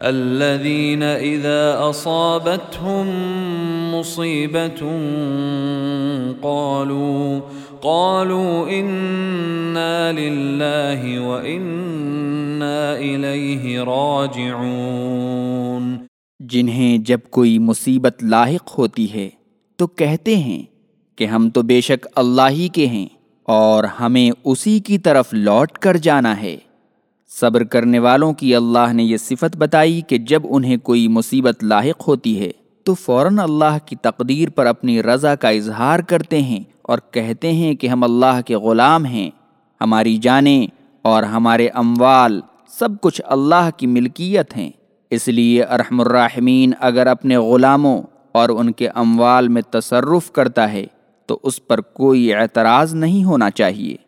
الذين إذا أصابتهم مصيبة قالوا قالوا إنا لله وإنا إليه راجعون۔ جنہیں جب کوئی مصیبت لاحق ہوتی ہے تو کہتے ہیں کہ ہم تو بے شک اللہ ہی کے ہیں اور ہمیں اسی کی طرف لوٹ کر جانا ہے۔ صبر کرنے والوں کی اللہ نے یہ صفت بتائی کہ جب انہیں کوئی مصیبت لاحق ہوتی ہے، تو فوراً اللہ کی تقدیر پر اپنی رضا کا اظہار کرتے ہیں اور کہتے ہیں کہ ہم اللہ کے غلام ہیں، ہماری جانیں اور ہمارے اموال سب کچھ اللہ کی ملکیت ہیں۔ اس لیے ارحم الراحمین، اگر اپنے غلاموں اور ان کے اموال میں تصرف کرتا ہے، تو اس پر کوئی اعتراض نہیں ہونا چاہیے۔